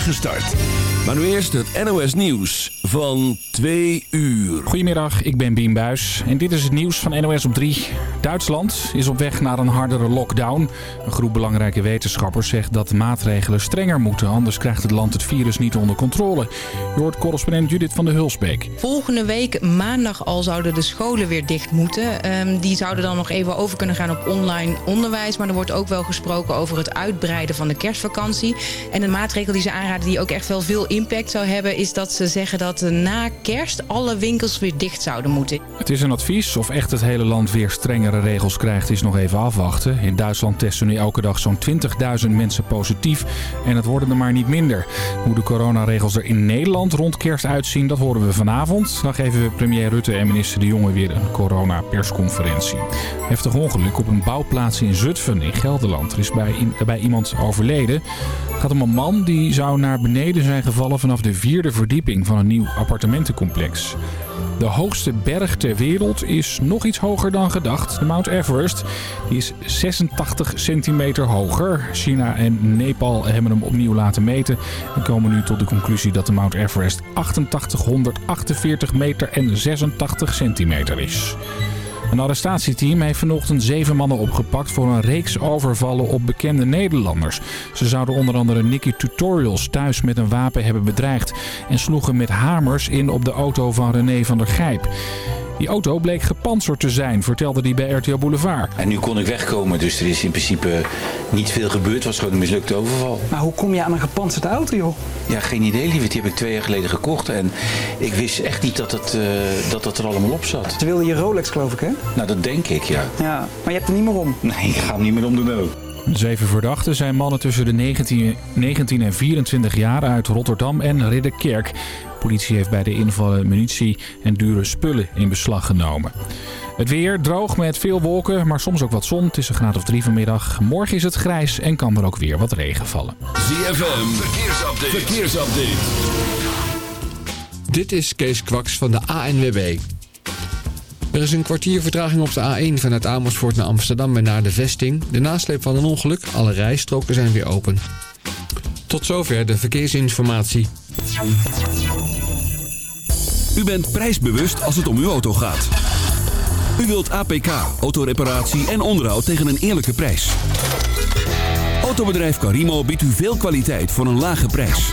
start. Maar nu eerst het NOS Nieuws van 2 uur. Goedemiddag, ik ben Bien Buis en dit is het nieuws van NOS op 3. Duitsland is op weg naar een hardere lockdown. Een groep belangrijke wetenschappers zegt dat de maatregelen strenger moeten. Anders krijgt het land het virus niet onder controle. Je hoort correspondent Judith van de Hulsbeek. Volgende week maandag al zouden de scholen weer dicht moeten. Ehm, die zouden dan nog even over kunnen gaan op online onderwijs. Maar er wordt ook wel gesproken over het uitbreiden van de kerstvakantie. En een maatregel die ze die ook echt wel veel impact zou hebben... is dat ze zeggen dat na kerst alle winkels weer dicht zouden moeten. Het is een advies. Of echt het hele land weer strengere regels krijgt is nog even afwachten. In Duitsland testen nu elke dag zo'n 20.000 mensen positief. En het worden er maar niet minder. Hoe de coronaregels er in Nederland rond kerst uitzien, dat horen we vanavond. Dan geven we premier Rutte en minister De Jonge weer een corona-persconferentie. Heftig ongeluk op een bouwplaats in Zutphen in Gelderland. Er is bij, bij iemand overleden. Het gaat om een man die zou naar beneden zijn gevallen vanaf de vierde verdieping van een nieuw appartementencomplex. De hoogste berg ter wereld is nog iets hoger dan gedacht. De Mount Everest is 86 centimeter hoger. China en Nepal hebben hem opnieuw laten meten. En komen nu tot de conclusie dat de Mount Everest 8848 meter en 86 centimeter is. Een arrestatieteam heeft vanochtend zeven mannen opgepakt voor een reeks overvallen op bekende Nederlanders. Ze zouden onder andere Nicky Tutorials thuis met een wapen hebben bedreigd en sloegen met hamers in op de auto van René van der Gijp. Die auto bleek gepantserd te zijn, vertelde hij bij RTL Boulevard. En nu kon ik wegkomen, dus er is in principe niet veel gebeurd. Het was gewoon een mislukte overval. Maar hoe kom je aan een gepantserde auto, joh? Ja, geen idee, lieve. Die heb ik twee jaar geleden gekocht. En ik wist echt niet dat het, uh, dat het er allemaal op zat. Ze wilden je Rolex, geloof ik, hè? Nou, dat denk ik, ja. Ja, maar je hebt er niet meer om. Nee, ik ga hem niet meer om doen ook. Zeven verdachten zijn mannen tussen de 19, 19 en 24 jaar uit Rotterdam en Ridderkerk. De politie heeft bij de invallen munitie en dure spullen in beslag genomen. Het weer droog met veel wolken, maar soms ook wat zon. Het is een graad of drie vanmiddag. Morgen is het grijs en kan er ook weer wat regen vallen. ZFM, verkeersupdate. verkeersupdate. Dit is Kees Kwaks van de ANWB. Er is een kwartier vertraging op de A1 vanuit Amersfoort naar Amsterdam en naar de vesting. De nasleep van een ongeluk, alle rijstroken zijn weer open. Tot zover de verkeersinformatie. U bent prijsbewust als het om uw auto gaat. U wilt APK, autoreparatie en onderhoud tegen een eerlijke prijs. Autobedrijf Carimo biedt u veel kwaliteit voor een lage prijs.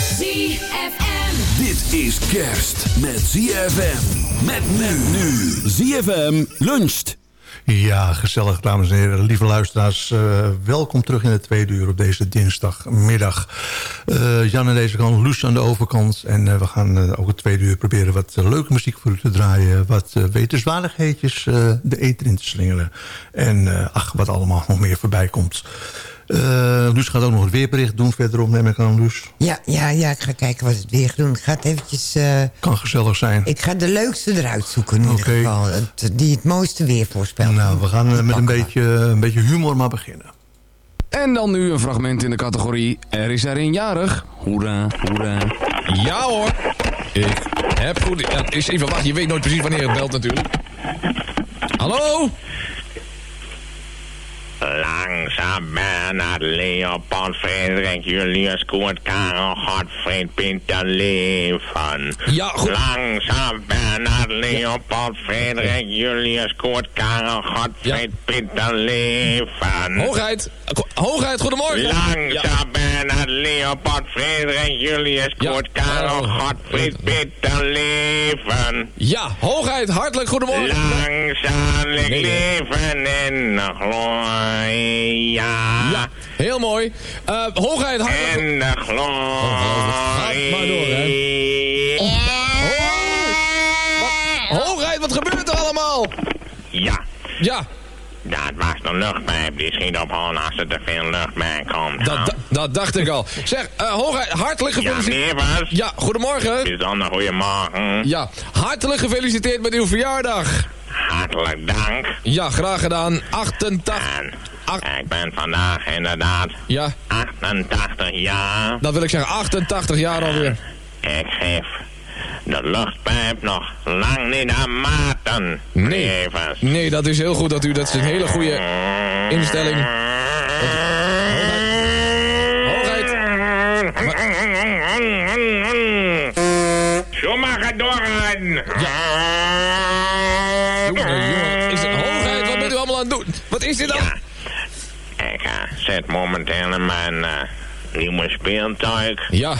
ZFM. Dit is kerst met ZFM. Met men nu. ZFM luncht. Ja, gezellig dames en heren. Lieve luisteraars, eh, welkom terug in het tweede uur op deze dinsdagmiddag. Eh, Jan aan deze kant, Loes aan de overkant. En eh, we gaan ook het tweede uur proberen wat leuke muziek voor u te draaien. Wat uh, wetenswaardigheidjes eh, de eten in te slingeren. En eh, ach, wat allemaal nog meer voorbij komt. Eh Loes gaat ook nog het weerbericht doen verderop, neem ik aan, Loes. Ja, ja, ja, ik ga kijken wat het weer doen. Ik ga het eventjes... eh, Kan gezellig zijn. ik ga de leukste eruit zoeken in ieder Oké. geval. Het- die het mooiste weer voorspelt. Nou, we gaan eh, met een beetje, een beetje humor maar beginnen. En dan nu een fragment in de categorie Er is er een jarig. Hoera, hoera. Ja hoor. Ik heb goed... Ja, is even wachten, je weet nooit precies wanneer het belt natuurlijk. Hallo? Saab, Bernhard, Leopold, Frederik, Julius, Kurt, Karel, Godfried, Pieter, Leven. Ja, goed. Langzaam, Bernhard, Leopold, Frederik, Julius, Kurt, Karel, Godfried, Pieter, Leven. Hoogheid. Hoogheid, goedemorgen. Langzaam, Bernhard, Leopold, Frederik, Julius, Kurt, Karel, Godfried, Pieter, Leven. Ja, hoogheid, hartelijk goedemorgen. Nee. leven in de glorie. Ja, heel mooi. Eh, hoogheid, hartelijk... In de glorie. maar door, hè. Hoogheid, wat gebeurt er allemaal? Ja. Ja. Dat was de luchtpijp. Die schiet op hol als er te veel lucht bij komt. Dat, dat, dat dacht ik al. Zeg, eh, hoogheid, hartelijk Ja, gefeliciteerd. Nevers. Ja, goedemorgen. Bijzonder goeiemorgen. Ja, hartelijk gefeliciteerd met uw verjaardag. Hartelijk dank. Ja, graag gedaan. 88. En ik ben vandaag inderdaad Ja, 88 jaar. dat wil ik zeggen. 88 jaar alweer. Ik geef de luchtpijp nog lang niet aan maten. Nee. Nee, dat is heel goed dat u... Dat is een hele goede instelling. Hoogheid. Zo mag het doorgaan. Jongen, is dit dan? Ik zit momenteel in mijn eh, nieuwe speeltuig. Ja.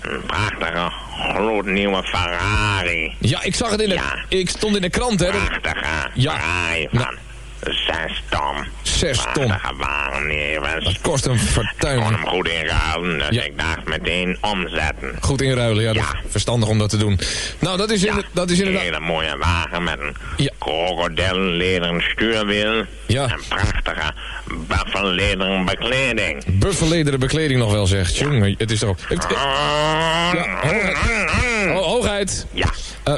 Een prachtige, gloednieuwe Ferrari. Ja, ik zag het in de... Ik stond in de krant, hè. Prachtige Ja. Ferrari van zes ton. Zes ton. Dat kost een Ik kon fortuin. hem goed inruilen, dus Ja. ik dacht meteen omzetten. Goed inruilen, ja. Is verstandig om dat te doen. Nou, dat is, in, dat is Een inderdaad... hele mooie wagen met een Ja. krokodillederen stuurwiel. Ja. En prachtige buffellederen bekleding. Buffellederen bekleding nog wel, zegt. Jongen, het is toch... Heeft, ja, hoogheid. Ho- hoogheid. Ja, Eh,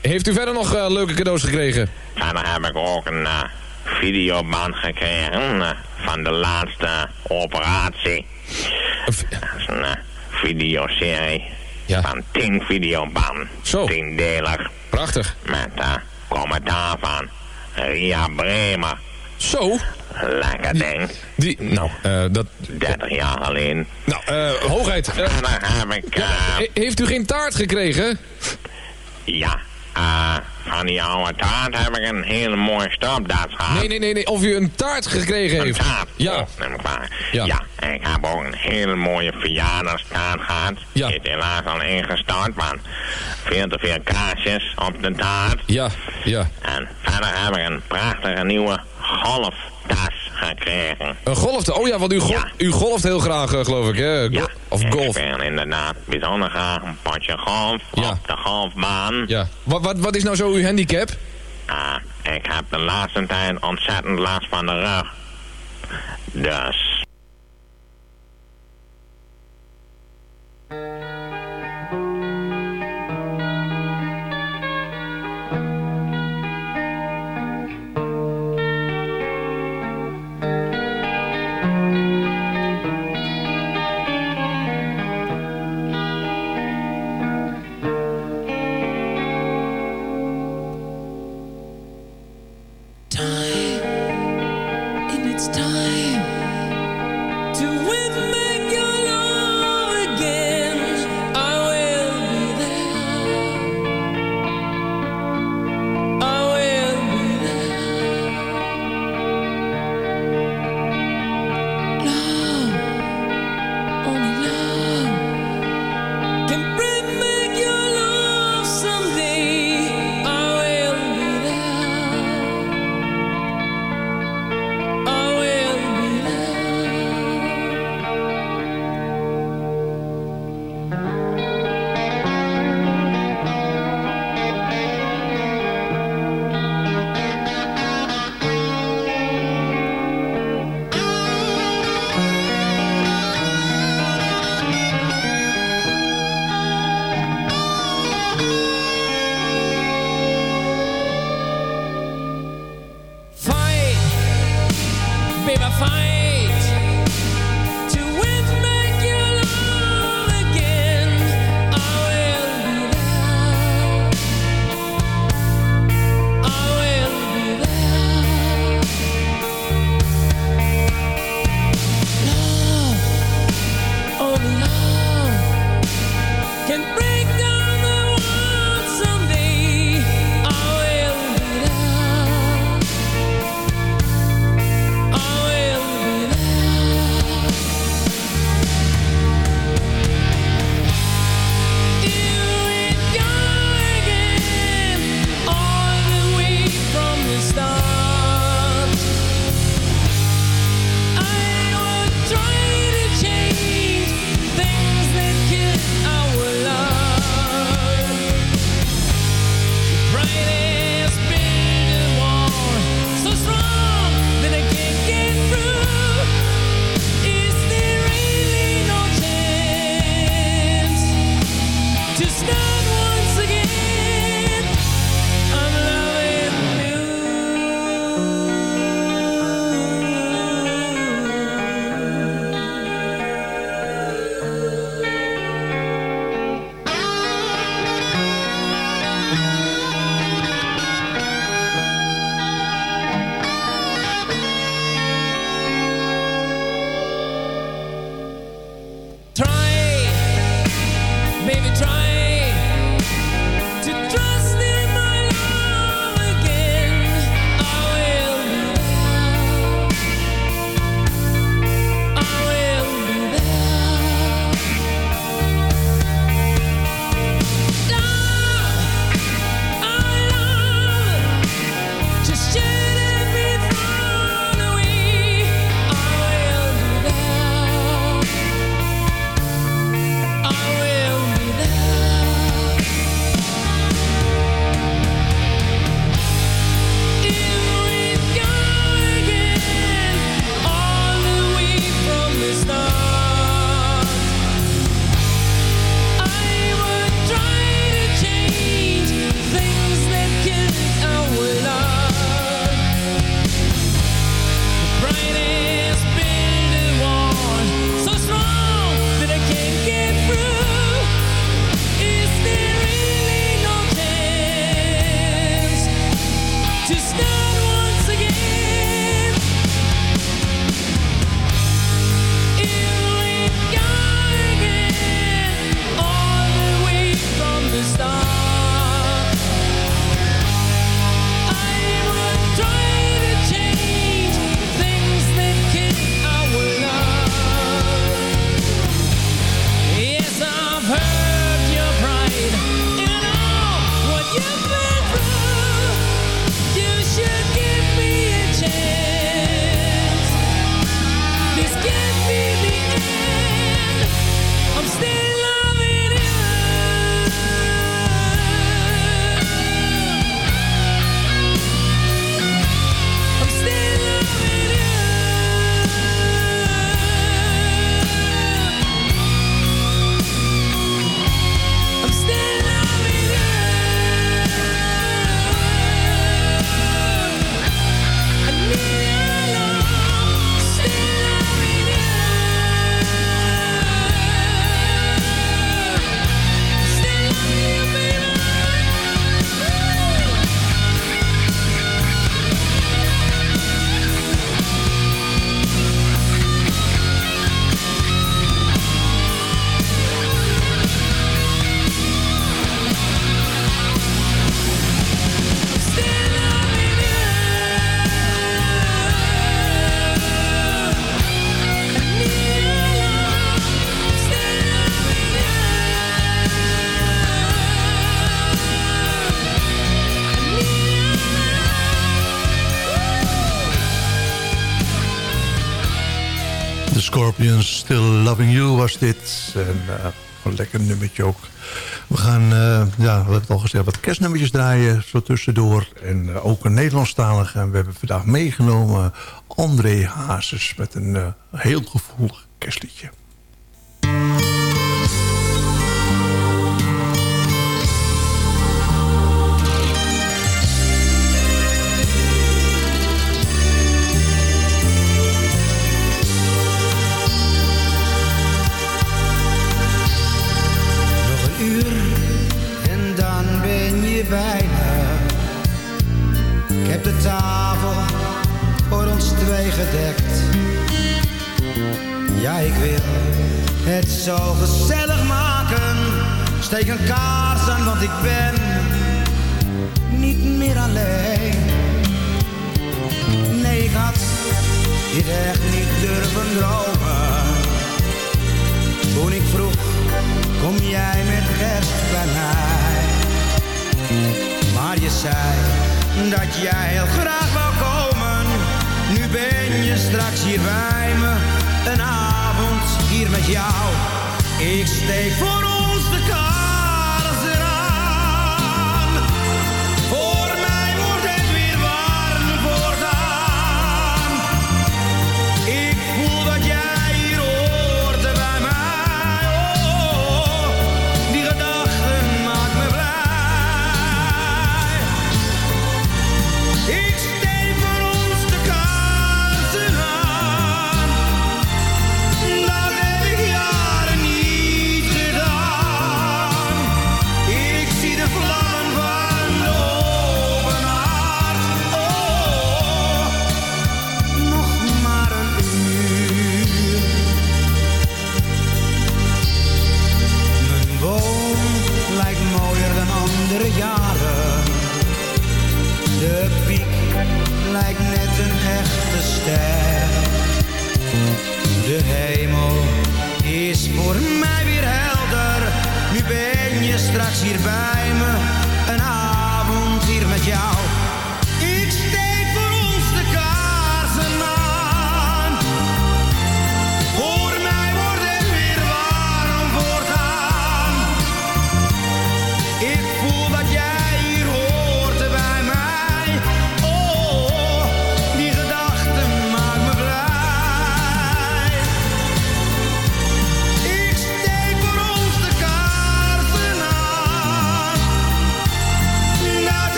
heeft u verder nog eh, leuke cadeaus gekregen? Verder heb ik ook een eh, videoband gekregen eh, van de laatste operatie. Dat is een eh, videoserie Ja. van 10 videobanden. Zo. Tiendelig. Prachtig. Met eh, commentaar van Ria Bremer. Zo. Lekker ding. Die, nou, dat... 30 jaar alleen. Nou, eh, hoogheid. eh, Verder heb ik... he- heeft u geen taart gekregen? ja, eh, van die oude taart heb ik een hele mooie stapdaad gehad. Nee, nee, nee, nee. Of u een taart gekregen Een heeft? taart. Ja. Neem ik waar. Ja. Ja. ik heb ook een hele mooie verjaardagstaart gehad. Ja. Die is helaas al ingestort, maar veel te veel kaarsjes op de taart. Ja, ja. En verder heb ik een prachtige nieuwe golftas Een golfte. Oh ja, want u, Ja. u golft heel graag, eh, geloof ik, hè? Go- Ja, Of ik golf. speel inderdaad bijzonder graag een potje golf Ja. op de golfbaan. Ja. Wat, wat, wat is nou zo uw handicap? Ah, ik heb de laatste tijd ontzettend last van de rug. Dus... eh, een lekker nummertje ook. We gaan, eh, ja, we hebben het al gezegd, wat kerstnummertjes draaien zo tussendoor. En eh, ook een Nederlandstalige. En we hebben vandaag meegenomen André Hazes met een heel gevoelig kerstliedje. De tafel voor ons twee gedekt. Ja, ik wil het zo gezellig maken. Steek een kaars aan, want ik ben niet meer alleen. Nee, ik had dit echt niet durven dromen. Toen ik vroeg, kom jij met kerst bij mij? Maar je zei dat jij heel graag wou komen. Nu ben je straks hier bij me, een avond hier met jou. Ik steek voor hierbij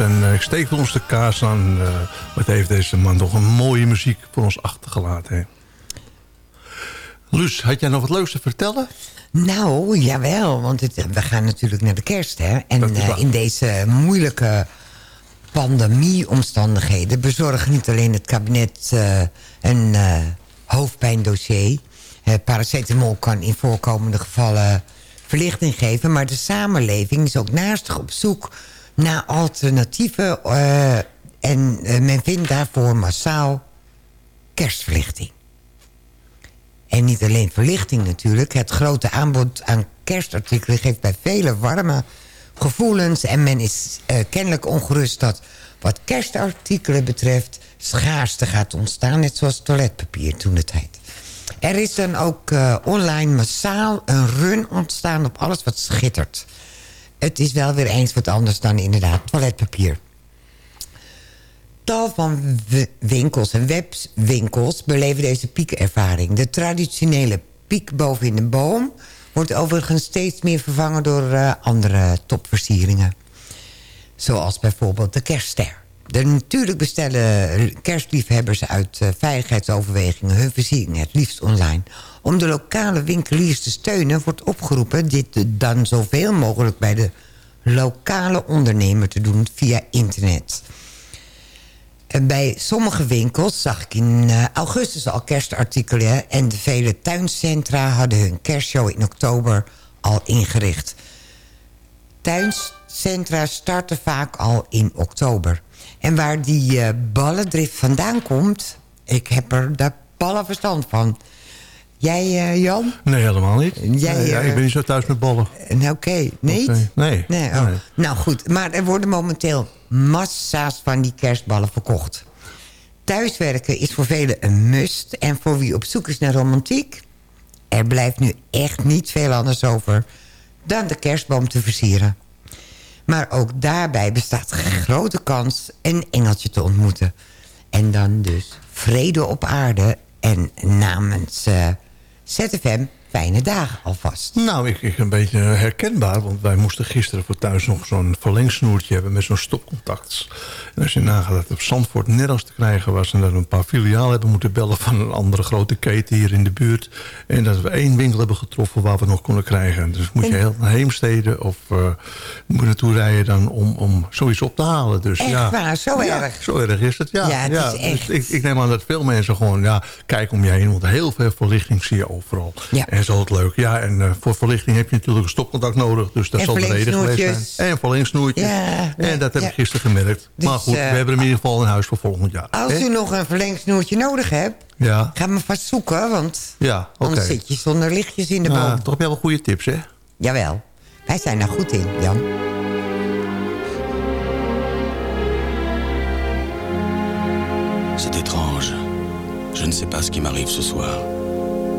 En eh, ik steek ons de kaas aan. eh, wat heeft deze man toch een mooie muziek voor ons achtergelaten. Hè? Luus, had jij nog wat leuks te vertellen? Nou, jawel, want het, we gaan natuurlijk naar de kerst, hè. En eh, in deze moeilijke pandemieomstandigheden... bezorgt niet alleen het kabinet eh, een eh, hoofdpijndossier. Paracetamol kan in voorkomende gevallen verlichting geven... maar de samenleving is ook naastig op zoek naar alternatieven... eh, en eh, men vindt daarvoor massaal kerstverlichting. En niet alleen verlichting natuurlijk. Het grote aanbod aan kerstartikelen geeft bij velen warme gevoelens. En men is eh, kennelijk ongerust dat wat kerstartikelen betreft... schaarste gaat ontstaan, net zoals toiletpapier toen de tijd. Er is dan ook online massaal een run ontstaan op alles wat schittert. Het is wel weer eens wat anders dan inderdaad toiletpapier. Tal van winkels en webwinkels beleven deze piekervaring. De traditionele piek boven in de boom... wordt overigens steeds meer vervangen door eh, andere topversieringen. Zoals bijvoorbeeld de kerstster. De natuurlijk bestellen kerstliefhebbers uit eh, veiligheidsoverwegingen... hun versiering het liefst online. Om de lokale winkeliers te steunen wordt opgeroepen... dit dan zoveel mogelijk bij de lokale ondernemer te doen via internet... En Bij sommige winkels zag ik in eh, augustus al kerstartikelen... en de vele tuincentra hadden hun kerstshow in oktober al ingericht. Tuincentra starten vaak al in oktober. En waar die eh, ballendrift vandaan komt... ik heb er daar ballen verstand van. Jij, eh, Jan? Nee, helemaal niet. Jij, Nee, ja, eh, ik ben niet zo thuis met ballen. Nou, Oké, niet? Nee. Nee, oh. Nee. Nou goed, maar er worden momenteel massa's van die kerstballen verkocht. Thuiswerken is voor velen een must. En voor wie op zoek is naar romantiek... er blijft nu echt niet veel anders over... dan de kerstboom te versieren. Maar ook daarbij bestaat grote kans een engeltje te ontmoeten. En dan dus vrede op aarde en namens eh, ZFM fijne dagen alvast. Nou, ik, ik een beetje herkenbaar. Want wij moesten gisteren voor thuis nog zo'n verlengsnoertje hebben... met zo'n stopcontact. En als je nagaat dat het op Zandvoort nergens te krijgen was... en dat we een paar filialen hebben moeten bellen... van een andere grote keten hier in de buurt. En dat we één winkel hebben getroffen waar we nog konden krijgen. Dus moet je heel naar Heemstede of uh, moet naartoe rijden dan om, om zoiets op te halen. Dus, Echt ja, waar, zo Ja, erg? Zo erg is het, ja. Ja, het is Dus echt. ik, ik neem aan dat veel mensen gewoon... Ja, kijk om je heen, want heel veel verlichting zie je overal. Ja. En zo het leuk. Ja, en eh, voor verlichting heb je natuurlijk een stopcontact nodig. Dus dat En zal de reden geweest zijn. verlengsnoertjes. En verlengsnoertjes. Ja, en dat heb ja. ik gisteren gemerkt. Dus, maar goed, eh, we hebben hem in ieder geval in huis voor volgend jaar. Als Hè? u nog een verlengsnoertje nodig hebt... Ja, ga me vast zoeken, want ja oké. anders zit je zonder lichtjes in de Nou, boom. toch heb je wel goede tips, hè? Jawel, wij zijn daar goed in, Jan. C'est étrange. Je ne sais pas ce qui m'arrive ce soir.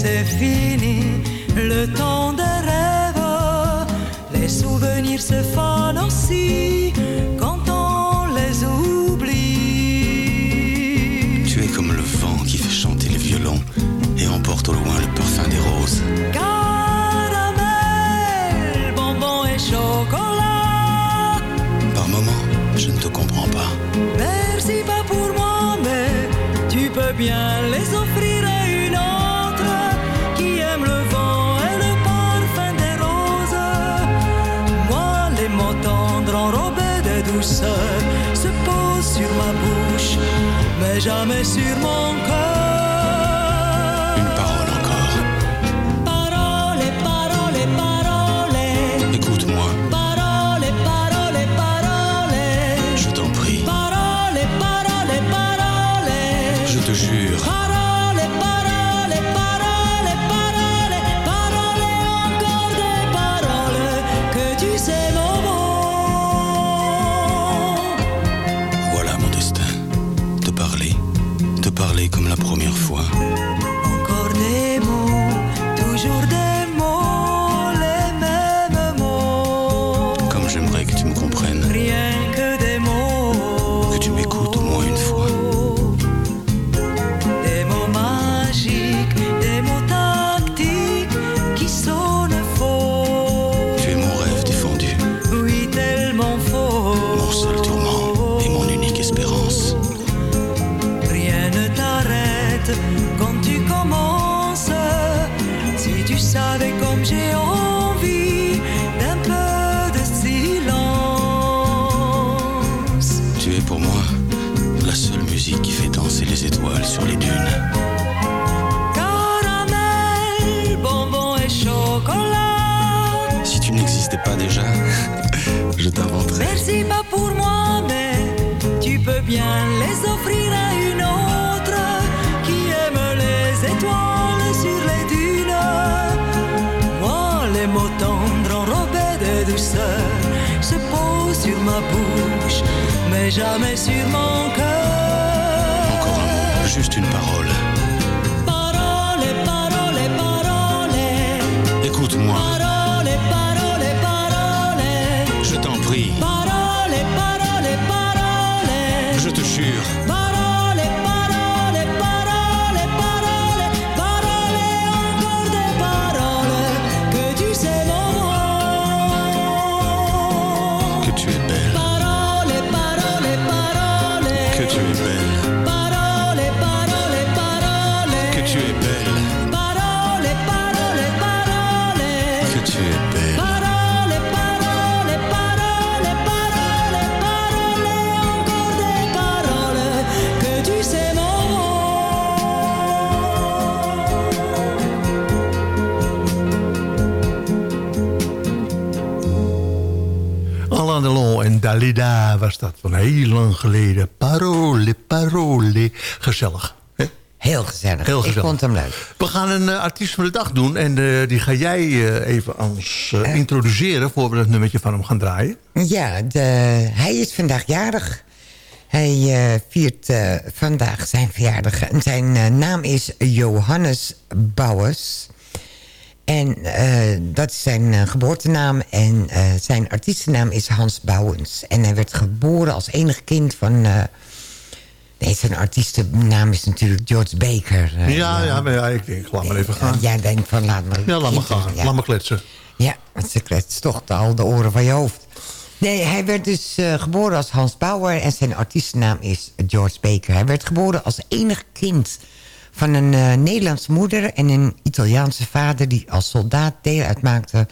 C'est fini, le temps des rêves. Les souvenirs se fanent aussi quand on les oublie. Tu es comme le vent qui fait chanter les violons et emporte au loin le parfum des roses. Caramel, bonbons et chocolat. Par moments, je ne te comprends pas. Merci pas pour moi, mais tu peux bien les offrir jamais sur mon cœur. Lang geleden. Parole, parole. Gezellig. Heel gezellig. Heel gezellig. Ik vond hem leuk. We gaan een eh, artiest van de dag doen. En eh, die ga jij eh, even ons introduceren... voor we dat nummertje van hem gaan draaien. Ja, de, hij is vandaag jarig. Hij viert vandaag zijn verjaardag. En zijn naam is Johannes Bouwers. En eh, dat is zijn eh, geboortenaam. En eh, zijn artiestennaam is Hans Bouwens. En hij werd geboren als enig kind van... eh, nee, zijn artiestennaam is natuurlijk George Baker. ja, ja, maar ja, ik denk, laat maar even gaan. Jij denkt van, laat maar... Ja, laat maar gaan. Ja. Laat maar kletsen. Ja, want ze kletst toch al de oren van je hoofd. Nee, hij werd dus geboren als Hans Bauer en zijn artiestennaam is George Baker. Hij werd geboren als enig kind van een eh, Nederlandse moeder en een Italiaanse vader... die als soldaat deel uitmaakte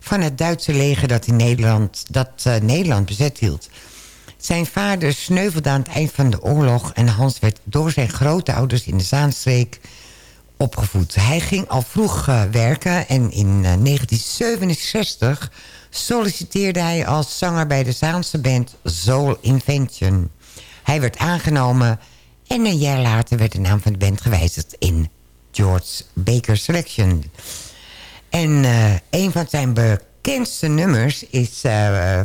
van het Duitse leger dat, in Nederland, dat eh, Nederland bezet hield. Zijn vader sneuvelde aan het eind van de oorlog... en Hans werd door zijn grootouders in de Zaanstreek opgevoed. Hij ging al vroeg eh, werken en in eh, 1967 solliciteerde hij als zanger bij de Zaanse band Soul Invention. Hij werd aangenomen en een jaar later werd de naam van de band gewijzigd in George Baker Selection. En eh, een van zijn bekendste nummers is eh,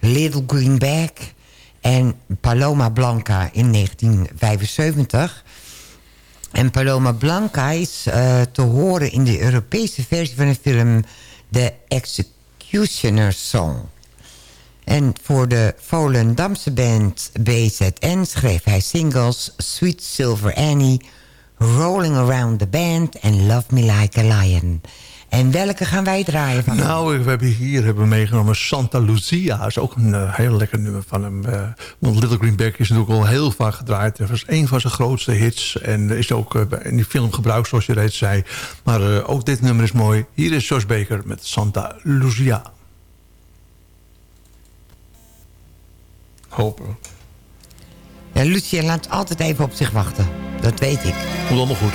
Little Greenback en Paloma Blanca in 1975. En Paloma Blanca is eh, te horen in de Europese versie van de film The Executioner Song. En voor de Volendamse band BZN schreef hij singles Sweet Silver Annie... Rolling Around the Band en Love Me Like a Lion. En welke gaan wij draaien van? Nou, we hebben hier hebben meegenomen Santa Lucia. Is ook een eh, heel lekker nummer van hem. eh, want Little Greenback is natuurlijk al heel vaak gedraaid. Dat was een van zijn grootste hits. En is ook eh, in die film gebruikt, zoals je reeds zei. Maar ook dit nummer is mooi. Hier is Josh Baker met Santa Lucia. Hopen. Ja, Lucia laat altijd even op zich wachten. Dat weet ik. Komt allemaal goed.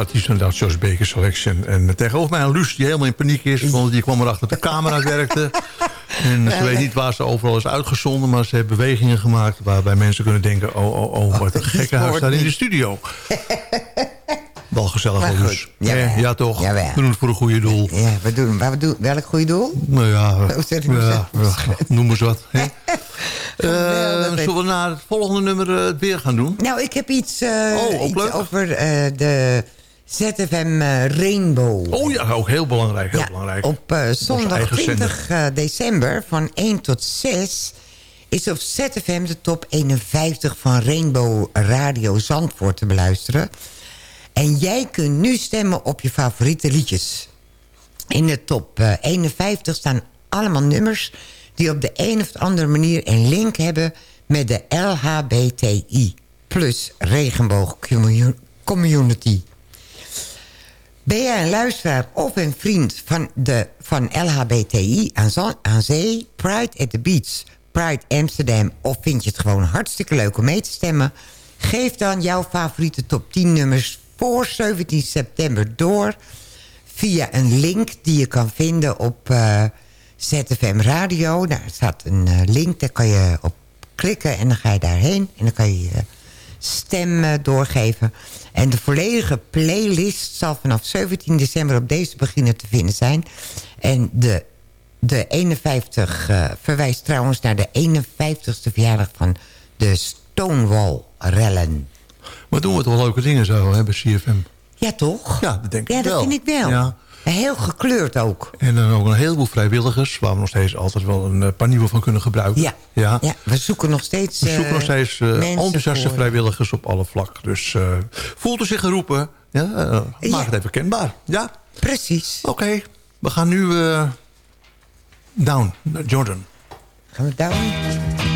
Artiest van dat Jos Baker Selection. En tegenover mij een Luus die helemaal in paniek is. Want die kwam erachter dat de camera werkte. En ze weet niet waar ze overal is uitgezonden. Maar ze heeft bewegingen gemaakt waarbij mensen kunnen denken... oh, oh, oh, wat een gekke huis daar in de studio. Wel gezellig, jawel. Ja, ja, toch? Jawel. We doen het voor een goede doel. Ja, we doen, we doen, welk goede doel? Nou ja, ja, noem eens wat. Hè? Eh, zullen we naar het volgende nummer eh, het weer gaan doen? Nou, ik heb iets, eh, Oh, iets over de ZFM eh, Rainbow. Oh ja, ook heel belangrijk. Heel Ja, belangrijk. Op eh, zondag eigen 20 eh, december van 1 tot 6 is op ZFM de top 51 van Rainbow Radio Zandvoort te beluisteren. En jij kunt nu stemmen op je favoriete liedjes. In de top eh, 51 staan allemaal nummers die op de een of andere manier een link hebben met de LHBTI plus regenboog commu- community. Ben jij een luisteraar of een vriend van, de, van LHBTI aan, zee, Pride at the Beach, Pride Amsterdam... of vind je het gewoon hartstikke leuk om mee te stemmen... geef dan jouw favoriete top 10 nummers voor 17 september door... via een link die je kan vinden op eh, ZFM Radio. Daar staat een eh, link, daar kan je op klikken en dan ga je daarheen... en dan kan je je stem eh, doorgeven. En de volledige playlist zal vanaf 17 december op deze beginnen te vinden zijn. En de, de 51 eh, verwijst trouwens naar de 51ste verjaardag van de Stonewall-rellen. Maar doen we toch wel leuke dingen zo hè, bij CFM? Ja, toch? Ja, dat denk Ja, ik dat wel. vind ik wel. Ja. Heel gekleurd ook. En dan ook een heleboel vrijwilligers... waar we nog steeds altijd wel een eh, paar nieuwe van kunnen gebruiken. Ja. ja. Ja, we zoeken nog steeds... We zoeken eh, nog steeds eh, enthousiaste voor. vrijwilligers op alle vlakken. Dus eh, voelt u zich geroepen? Ja, eh, maak het even kenbaar. Ja? Precies. Oké, we gaan nu eh, down naar Jordan. Gaan we? Down.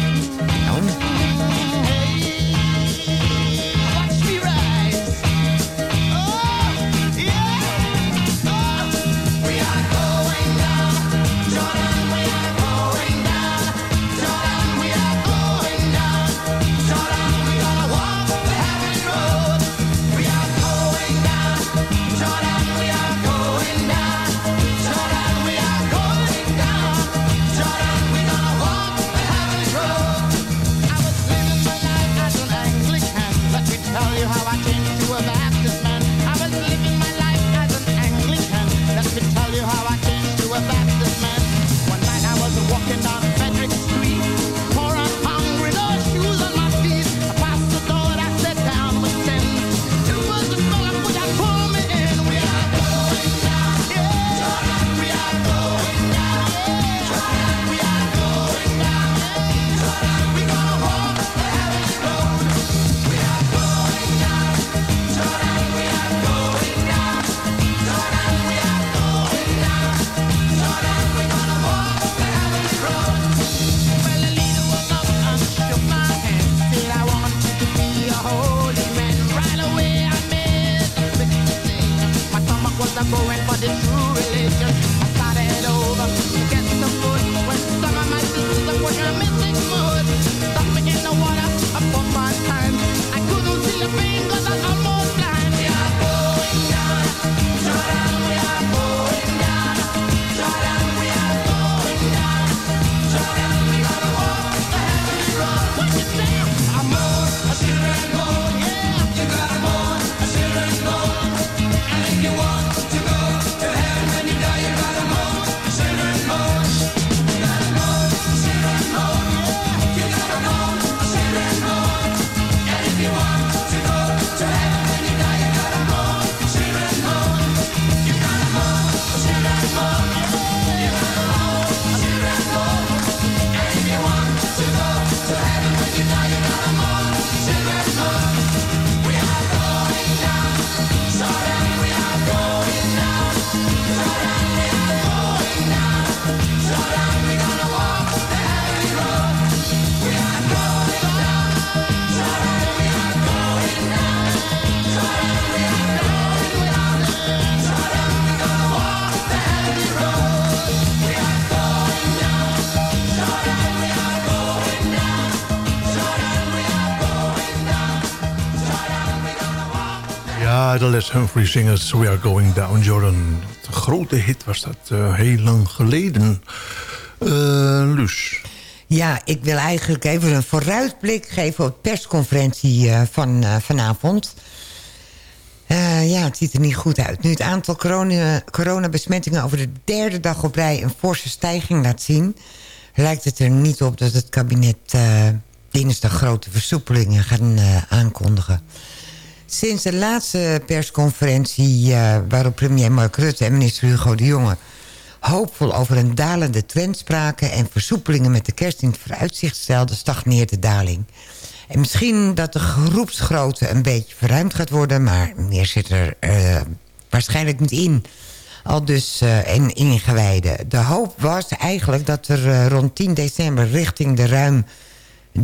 Humphrey Singers, We Are Going Down, Jordan. De grote hit was dat eh, heel lang geleden. Eh Luus. Ja, ik wil eigenlijk even een vooruitblik geven op de persconferentie eh, van vanavond. Ja, het ziet er niet goed uit. Nu het aantal corona, coronabesmettingen over de derde dag op rij een forse stijging laat zien... lijkt het er niet op dat het kabinet dinsdag grote versoepelingen gaan aankondigen. Sinds de laatste persconferentie eh, waarop premier Mark Rutte en minister Hugo de Jonge hoopvol over een dalende trend spraken... en versoepelingen met de kerst in het vooruitzicht stelden... stagneert de daling. En misschien dat de groepsgrootte een beetje verruimd gaat worden... maar meer zit er eh, waarschijnlijk niet in. Al dus eh in ingewijden. De hoop was eigenlijk dat er rond 10 december... richting de ruim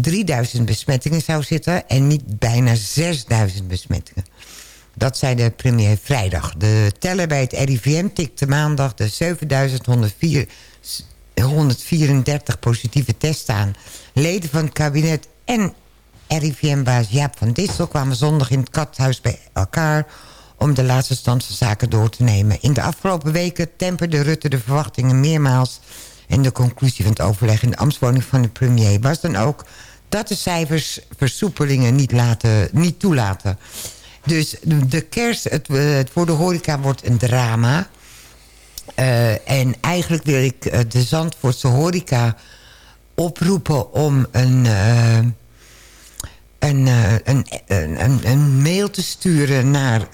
3000 besmettingen zou zitten... en niet bijna 6000 besmettingen. Dat zei de premier vrijdag. De teller bij het RIVM tikte maandag de 7104 134 positieve testen aan. Leden van het kabinet en RIVM-baas Jaap van Dissel... kwamen zondag in het kathuis bij elkaar... om de laatste stand van zaken door te nemen. In de afgelopen weken temperde Rutte de verwachtingen meermaals... en de conclusie van het overleg in de ambtswoning van de premier... was dan ook dat de cijfers versoepelingen niet, laten, niet toelaten. Dus de kerst, het, eh, het voor de horeca wordt een drama... Eh, en eigenlijk wil ik eh, de Zandvoortse horeca oproepen om een, een, een, een, mail te sturen naar,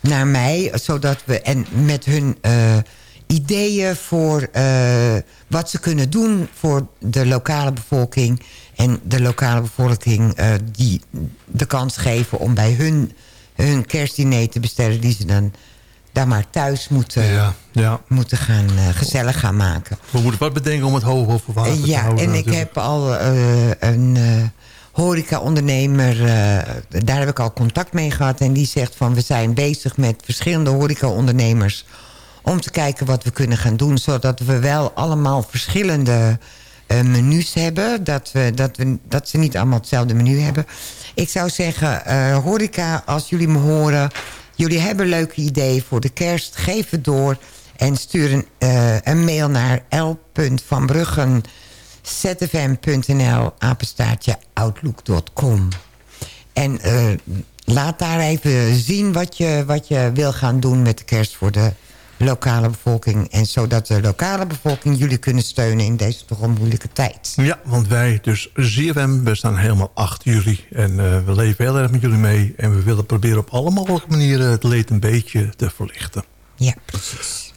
naar mij. Zodat we en met hun ideeën voor eh, wat ze kunnen doen voor de lokale bevolking. En de lokale bevolking eh, die de kans geven om bij hun, hun kerstdiner te bestellen. Die ze dan daar maar thuis moeten, Ja, ja. moeten gaan eh, gezellig gaan maken. We moeten wat bedenken om het hoog over water te Ja, houden. en ik natuurlijk. heb al een horeca-ondernemer... daar heb ik al contact mee gehad. En die zegt van we zijn bezig met verschillende horeca-ondernemers... om te kijken wat we kunnen gaan doen... zodat we wel allemaal verschillende eh, menus hebben. Dat, we, dat, we, dat ze niet allemaal hetzelfde menu hebben. Ik zou zeggen, eh, horeca, als jullie me horen... jullie hebben leuke ideeën voor de kerst, geef het door... en stuur een, eh, een mail naar l.vanbruggen zfm.nl apenstaartje outlook.com. En laat daar even zien wat je, wat je wil gaan doen met de kerst voor de lokale bevolking. En zodat de lokale bevolking jullie kunnen steunen in deze toch een moeilijke tijd. Ja, want wij, dus ZFM, we staan helemaal achter jullie. En eh, we leven heel erg met jullie mee. En we willen proberen op alle mogelijke manieren het leed een beetje te verlichten. Ja, precies.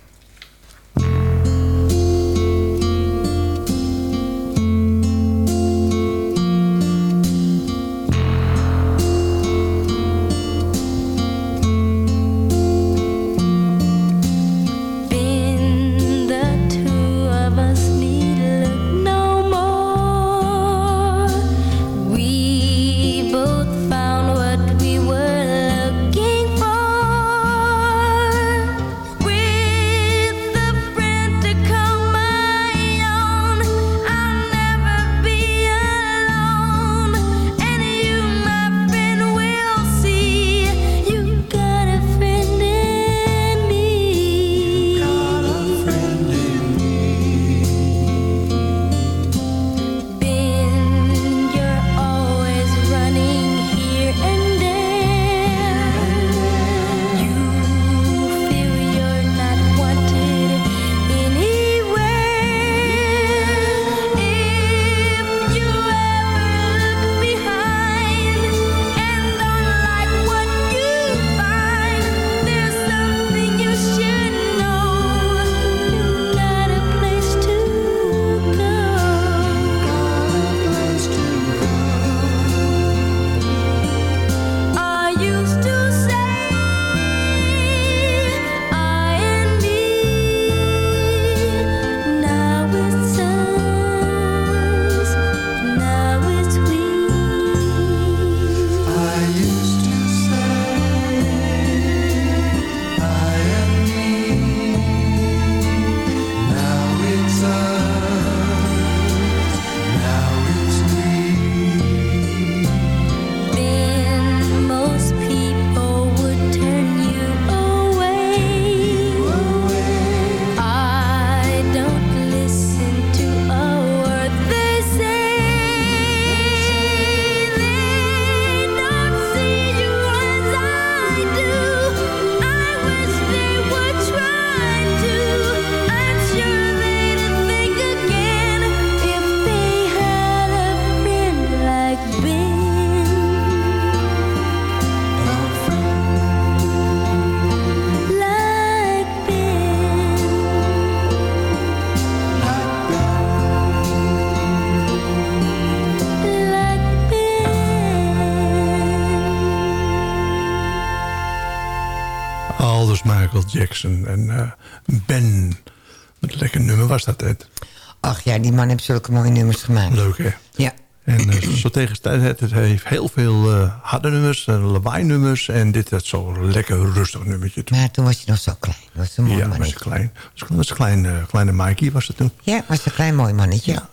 Ja, die man heeft zulke mooie nummers gemaakt. Leuk, hè? Ja. En eh, zo tegen tijd, het heeft heel veel eh, harde nummers, en lawaai-nummers. En dit is zo'n lekker rustig nummertje. Maar toen was je nog zo klein. Dat was een mooi ja, was een klein. Was, was een klein, eh, kleine Mikey was het toen. Ja, was een klein mooi mannetje. Ja,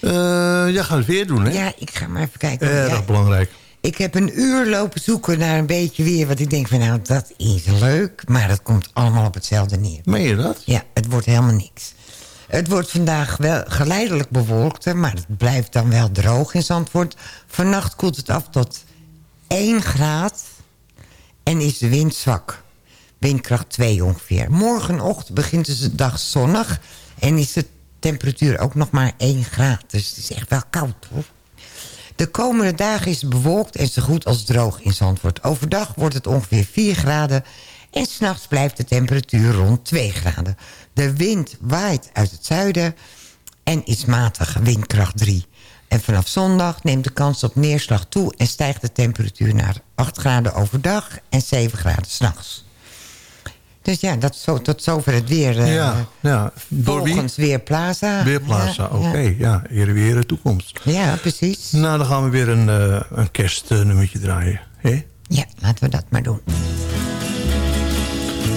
ja. Jij gaat het weer doen, hè? Ja, ik ga maar even kijken. Erg Ja, belangrijk. ik heb een uur lopen zoeken naar een beetje weer. Wat ik denk van nou, dat is leuk. Maar dat komt allemaal op hetzelfde neer. Meen je dat? Ja, het wordt helemaal niks. Het wordt vandaag wel geleidelijk bewolkt, maar het blijft dan wel droog in Zandvoort. Vannacht koelt het af tot 1 graad en is de wind zwak. Windkracht 2 ongeveer. Morgenochtend begint dus de dag zonnig en is de temperatuur ook nog maar 1 graad. Dus het is echt wel koud hoor. De komende dagen is het bewolkt en zo goed als droog in Zandvoort. Overdag wordt het ongeveer 4 graden en s'nachts blijft de temperatuur rond 2 graden. De wind waait uit het zuiden en is matig, windkracht 3. En vanaf zondag neemt de kans op neerslag toe... en stijgt de temperatuur naar 8 graden overdag en 7 graden s'nachts. Dus ja, dat zo, tot zover het weer. eh, ja, ja. Door wie? volgens Weerplaza. Weerplaza, Ja, oké. ja. Ja, ere weer de toekomst. Ja, precies. Nou, dan gaan we weer een, eh, een kerstnummertje draaien. hè? Ja, laten we dat maar doen.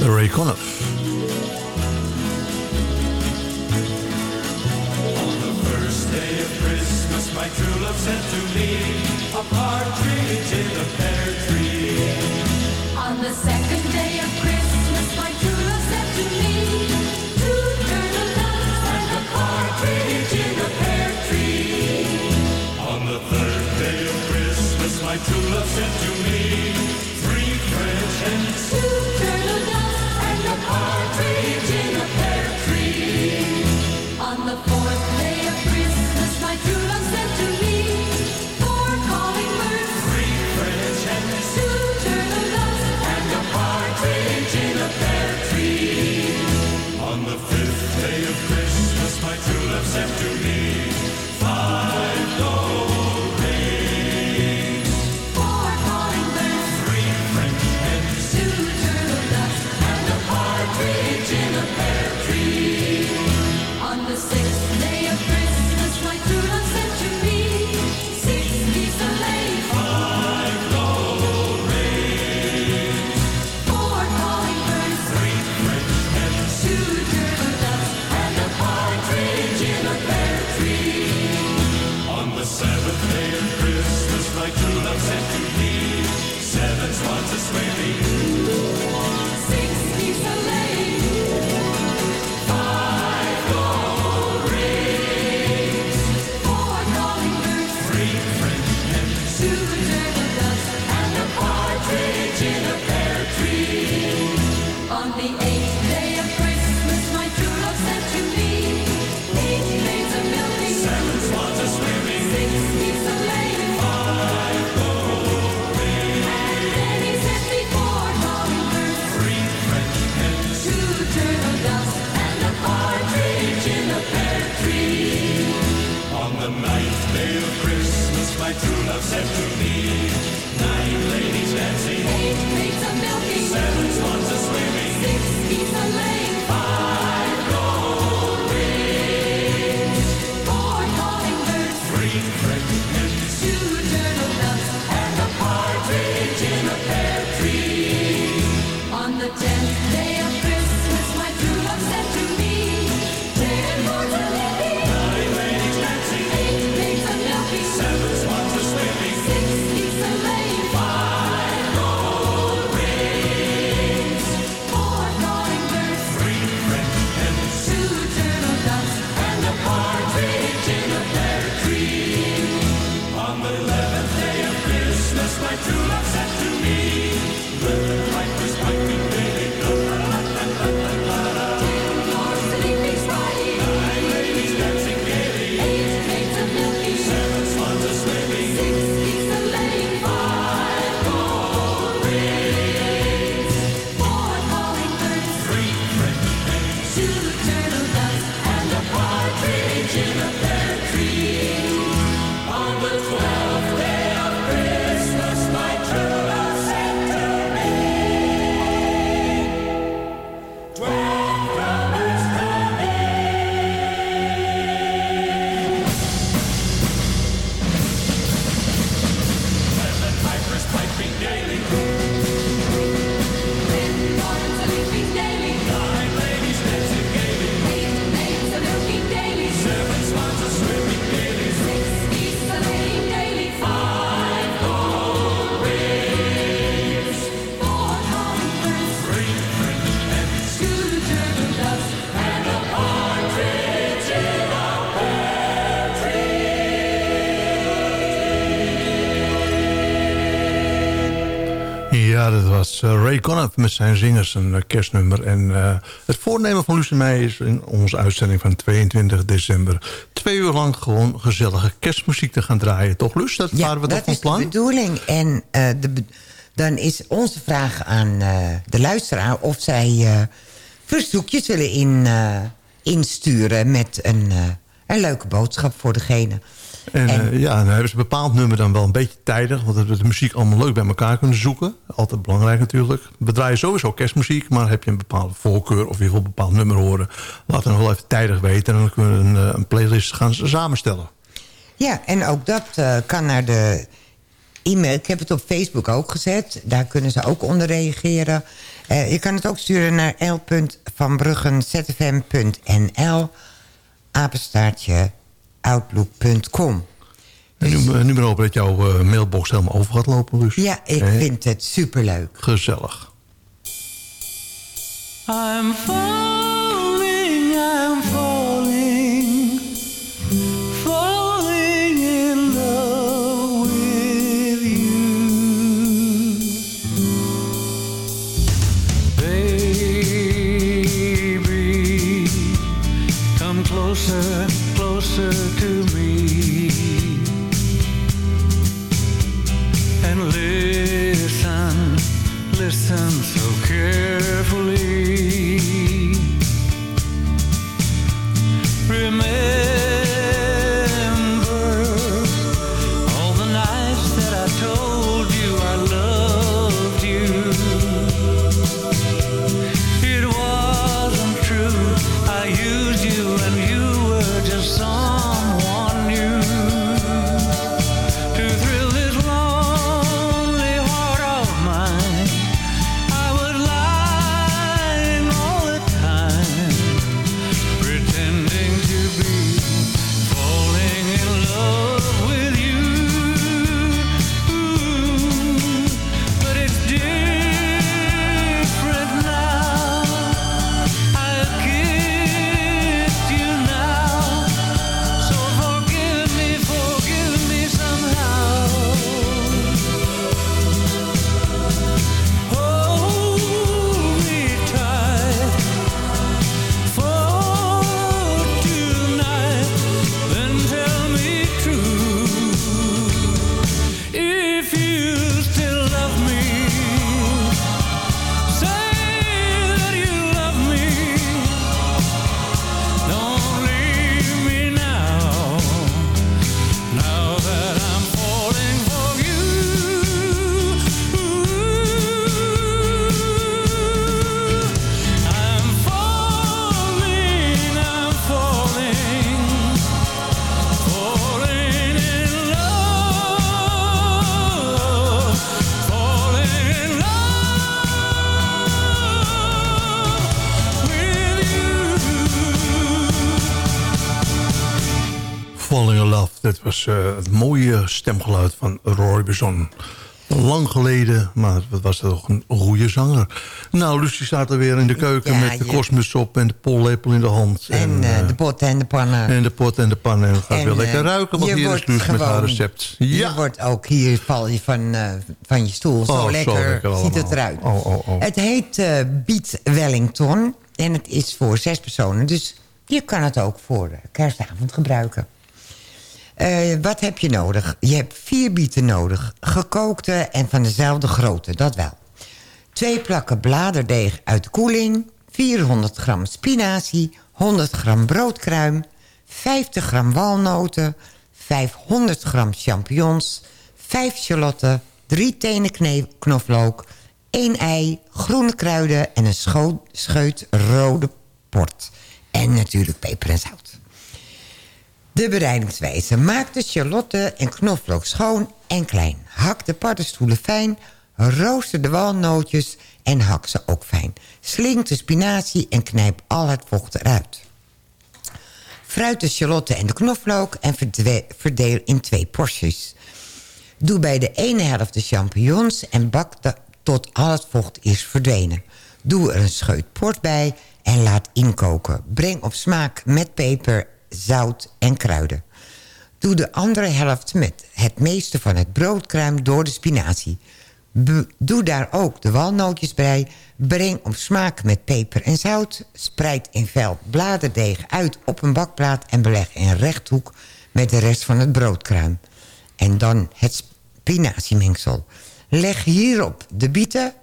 Ray Conniff. My true love sent to me a Ray Conniff met zijn zingers, een kerstnummer. En eh, het voornemen van Lucie en mij is in onze uitzending van 22 december... twee uur lang gewoon gezellige kerstmuziek te gaan draaien. Toch, Luus? Dat waren we toch dat van is plan? de bedoeling. En eh, de, be- dan is onze vraag aan eh, de luisteraar... of zij verzoekjes willen in, insturen met een, een leuke boodschap voor degene. En, En- eh, ja, dan hebben ze een bepaald nummer dan wel een beetje tijdig... want dat we de muziek allemaal leuk bij elkaar kunnen zoeken. Altijd belangrijk natuurlijk. We draaien sowieso kerstmuziek... maar heb je een bepaalde voorkeur of je wil een bepaald nummer horen... laat dan nog wel even tijdig weten... en dan kunnen we een, eh, een playlist gaan samenstellen. Ja, en ook dat eh, kan naar de e-mail. Ik heb het op Facebook ook gezet. Daar kunnen ze ook onder reageren. Je kan het ook sturen naar l.vanbruggen.zfm.nl apenstaartje outlook.com. En nu, nu maar hopen dat jouw eh, mailbox helemaal over gaat lopen, Luus. Ja, ik vind het superleuk. Gezellig. I'm falling, I'm falling, was eh, het mooie stemgeluid van Roy Bison. Lang geleden, maar wat was dat toch een goede zanger. Nou, Lucie staat er weer in de keuken Ja, met de kosmus op en de pollepel in de hand. En eh, eh, de potten en de pannen. en de pot en de pan. En het gaat En, weer lekker ruiken, want hier is Luus met haar recept. Je wordt ook hier val je van, van je stoel. Zo Oh, zo lekker, lekker ziet het eruit. Oh, oh, oh. Het heet Beat Wellington. En het is voor zes personen. Dus je kan het ook voor kerstavond gebruiken. Eh, wat heb je nodig? Je hebt vier bieten nodig. Gekookte en van dezelfde grootte, dat wel. Twee plakken bladerdeeg uit de koeling. 400 gram spinazie. 100 gram broodkruim. 50 gram walnoten. 500 gram champignons. 5 shallotten. 3 tenen knoflook. 1 ei, groene kruiden en een scheut rode port. En natuurlijk peper en zout. De bereidingswijze. Maak de charlotte en knoflook schoon en klein. Hak de paddenstoelen fijn. Rooster de walnootjes en hak ze ook fijn. Slink de spinazie en knijp al het vocht eruit. Fruit de charlotte en de knoflook en verdeel in twee porties. Doe bij de ene helft de champignons en bak tot al het vocht is verdwenen. Doe er een scheut port bij en laat inkoken. Breng op smaak met peper, zout en kruiden. Doe de andere helft met het meeste van het broodkruim door de spinazie. Doe daar ook de walnootjes bij. Breng op smaak met peper en zout. Spreid in vel bladerdeeg uit op een bakplaat... en beleg in rechthoek met de rest van het broodkruim. En dan het spinaziemengsel. Leg hierop de bieten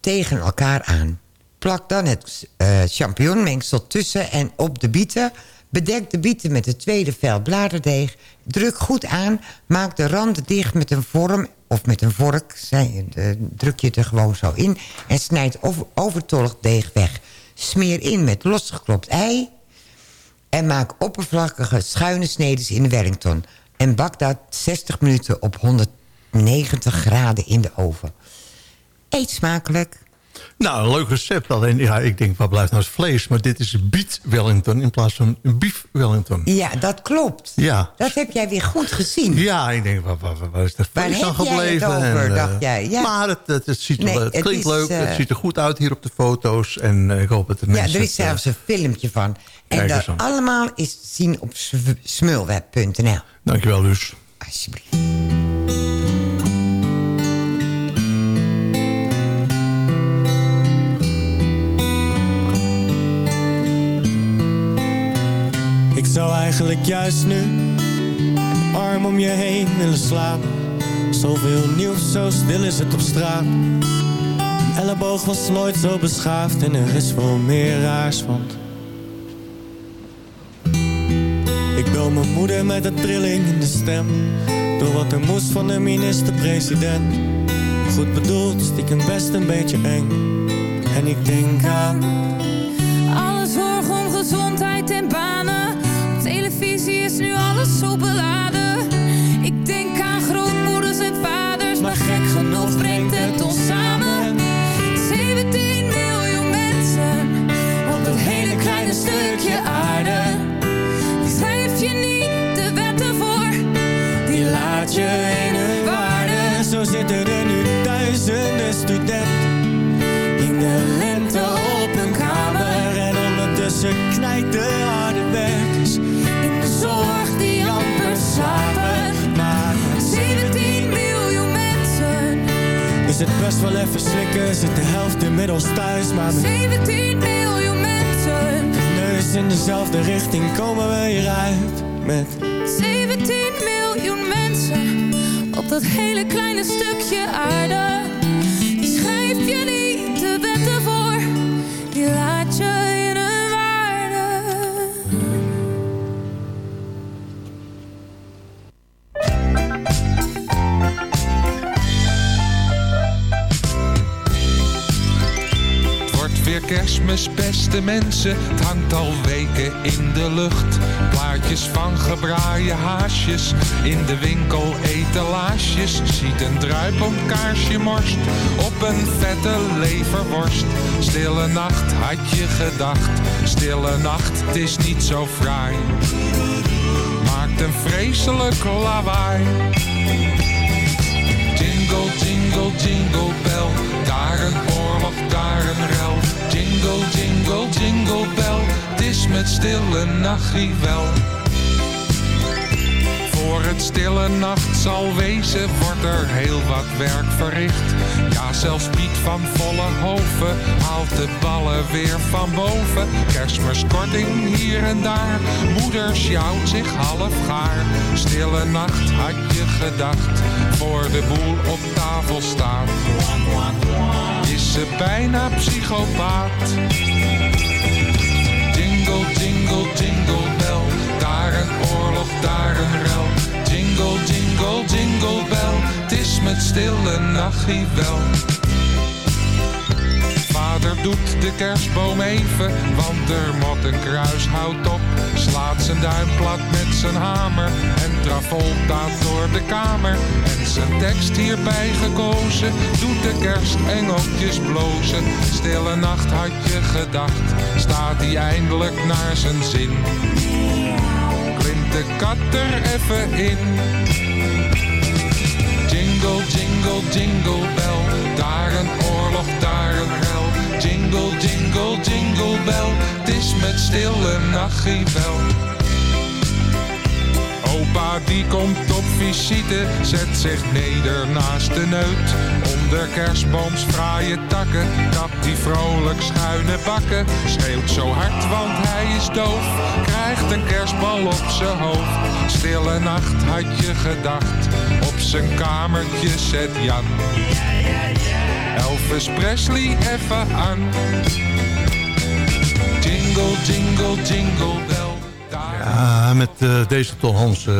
tegen elkaar aan. Plak dan het eh, champignonmengsel tussen en op de bieten. Bedek de bieten met het tweede vel bladerdeeg. Druk goed aan. Maak de randen dicht met een vorm of met een vork. Zij- eh, druk je er gewoon zo in. En snijd over, overtollig deeg weg. Smeer in met losgeklopt ei. En maak oppervlakkige schuine sneden in de Wellington. En bak dat 60 minuten op 190 graden in de oven. Eet smakelijk. Nou, een leuk recept. Alleen, ja, ik denk, wat blijft nou het vlees? Maar dit is beet Wellington in plaats van beef Wellington. Ja, dat klopt. Ja. Dat heb jij weer goed gezien. Ja, ik denk, waar, waar, waar is dat Waar vlees dan het gebleven? over, eh, dacht jij? Ja. Maar het, het, het, ziet er- Nee, het het klinkt is, leuk. eh, het ziet er goed uit hier op de foto's. En eh, ik hoop dat de Ja, er is het, eh, zelfs een filmpje van. En dat allemaal is te zien op smulweb.nl. Dankjewel, Luus. Alsjeblieft. Zou eigenlijk juist nu arm om je heen willen slapen. Zoveel nieuws, zo stil is het op straat. Een elleboog was nooit zo beschaafd en er is wel meer raars, want... Ik bel mijn moeder met een trilling in de stem. Door wat er moest van de minister-president. Goed bedoeld, stiekem best een beetje eng. En ik denk aan... nu alles zo beladen. Ik denk aan grootmoeders en vaders. Maar gek genoeg brengt het ons samen. 17 miljoen mensen. Op dat hele kleine stukje aarde. Die schrijf je niet de wetten voor. Die laat je het best wel even slikken. Zit de helft inmiddels thuis, maar met 17 miljoen mensen. neus in dezelfde richting komen we hieruit. Met 17 miljoen mensen op dat hele kleine stukje aarde. Kerstmis, beste mensen. Het hangt al weken in de lucht. Plaatjes van gebraaide haasjes. In de winkel etalages. Ziet een druipend kaarsje morst. Op een vette leverworst. Stille nacht had je gedacht. Stille nacht, het is niet zo fraai. Maakt een vreselijk lawaai. Jingle, jingle, jingle bell. Daar een oorlog, daar een rel. Jingle, jingle, jingle bell. Het is met stille nachtje wel. Voor het stille nacht zal wezen, wordt er heel wat werk verricht. Ja, zelfs Piet van Vollenhoven haalt de ballen weer van boven. Kerstmiskorting hier en daar, moeder sjouwt zich half gaar. Stille nacht had je gedacht, voor de boel op tafel staat. Is ze bijna psychopaat? Jingle, jingle, jingle bell. Daar een oorlog, daar een rel. Jingle, jingle, jingle bell. Het is met stille nachtje wel. Vader doet de kerstboom even, want er moet een kruishout op. Slaat zijn duim plat met zijn hamer en Travoltaat door de kamer. En zijn tekst hierbij gekozen, doet de kerstengeltjes blozen. Stille nacht had je gedacht, staat hij eindelijk naar zijn zin. Klimt de kat er even in. Jingle, jingle, jingle bell. Daar een oorlog, daar. Jingle, jingle, jingle bell. Het is met stille nachtje wel. Opa die komt op visite zet zich neder naast de neut. Onder kerstbooms fraaie takken, kapt die vrolijk schuine bakken. Schreeuwt zo hard, want hij is doof, krijgt een kerstbal op zijn hoofd. Stille nacht had je gedacht, op zijn kamertje zet Jan. Elvis Presley even aan. Jingle, jingle, jingle bell. Ja, met eh, deze Tol Hans eh,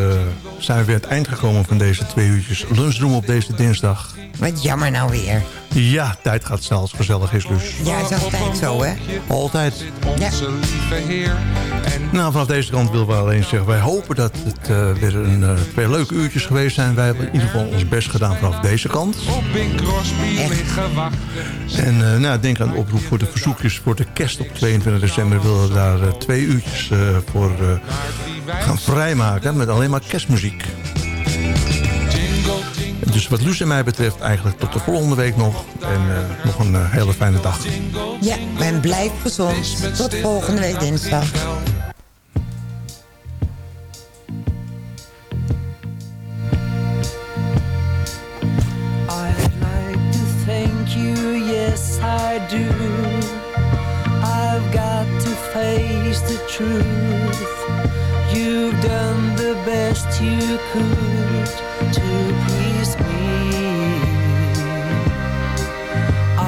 zijn we weer het eind gekomen van deze twee uurtjes lunchroom op deze dinsdag. Wat jammer nou weer. Ja, tijd gaat snel als het gezellig is, Luus. Ja, is altijd zo, hè? Altijd. Onze lieve heer. En Nou, vanaf deze kant willen we alleen zeggen... wij hopen dat het eh, weer een, eh, twee leuke uurtjes geweest zijn. Wij hebben in ieder geval ons best gedaan vanaf deze kant. op Bing Crosby liggen wachten. En eh, nou, denk aan de oproep voor de verzoekjes voor de kerst op 22 december. We willen daar twee uurtjes eh, voor eh, gaan vrijmaken met alleen maar kerstmuziek. Dus wat Luus en mij betreft eigenlijk tot de volgende week nog. En eh, nog een eh, hele fijne dag. Ja, en blijf gezond. Tot volgende week dinsdag. I'd like to thank you, yes I do. I've got to face the truth. You've done the best you could to please me.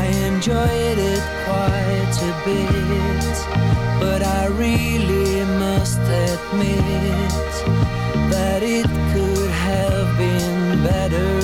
I enjoyed it quite a bit, but I really must admit that it could have been better